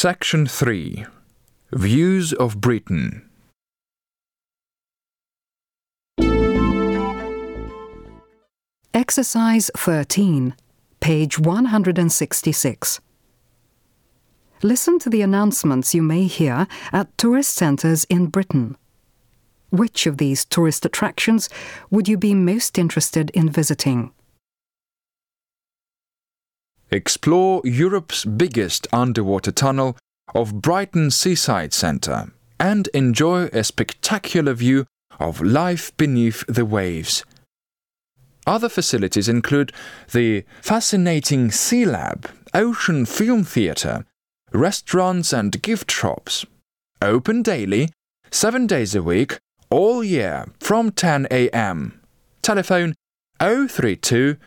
Section 3 Views of Britain. Exercise 13, page 166. Listen to the announcements you may hear at tourist centres in Britain. Which of these tourist attractions would you be most interested in visiting? Explore Europe's biggest underwater tunnel of Brighton Seaside Centre and enjoy a spectacular view of life beneath the waves. Other facilities include the fascinating Sea Lab, Ocean Film Theatre, restaurants and gift shops. Open daily, seven days a week, all year from 10 a.m. Telephone 032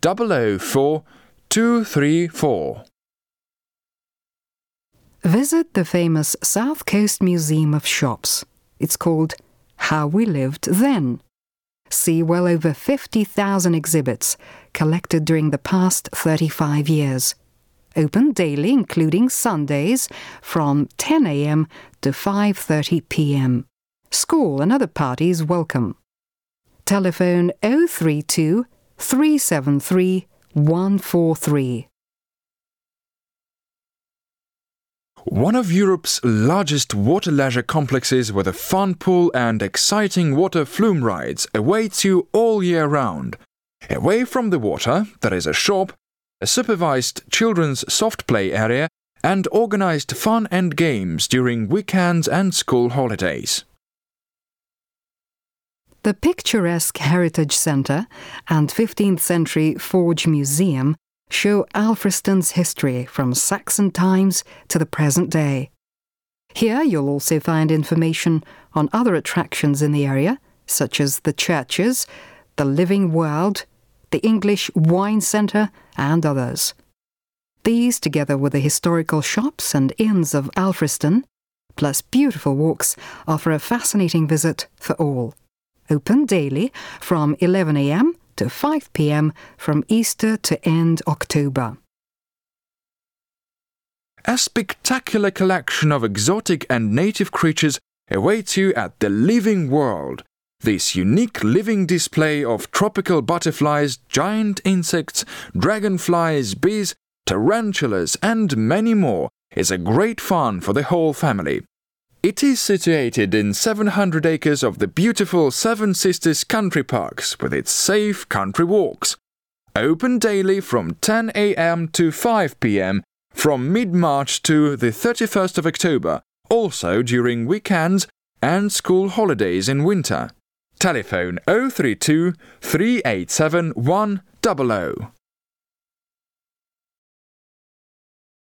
004 234. Visit the famous South Coast Museum of Shops. It's called How We Lived Then. See well over 50,000 exhibits collected during the past 35 years. Open daily including Sundays from 10 a.m. to 5:30 p.m. School and other parties welcome. Telephone 032 373 143. One of Europe's largest water leisure complexes with a fun pool and exciting water flume rides awaits you all year round. Away from the water, there is a shop, a supervised children's soft play area, and organized fun and games during weekends and school holidays. The picturesque Heritage Centre and 15th century Forge Museum show Alfriston's history from Saxon times to the present day. Here you'll also find information on other attractions in the area, such as the churches, the Living World, the English Wine Centre, and others. These, together with the historical shops and inns of Alfriston, plus beautiful walks, offer a fascinating visit for all. Open daily from 11am to 5 pm from Easter to end October. A spectacular collection of exotic and native creatures awaits you at the Living World. This unique living display of tropical butterflies, giant insects, dragonflies, bees, tarantulas, and many more is a great fun for the whole family. It is situated in 700 acres of the beautiful Seven Sisters Country Parks with its safe country walks. Open daily from 10 a.m. to 5 p.m. from mid March to the 31st of October, also during weekends and school holidays in winter. Telephone 032 387 100.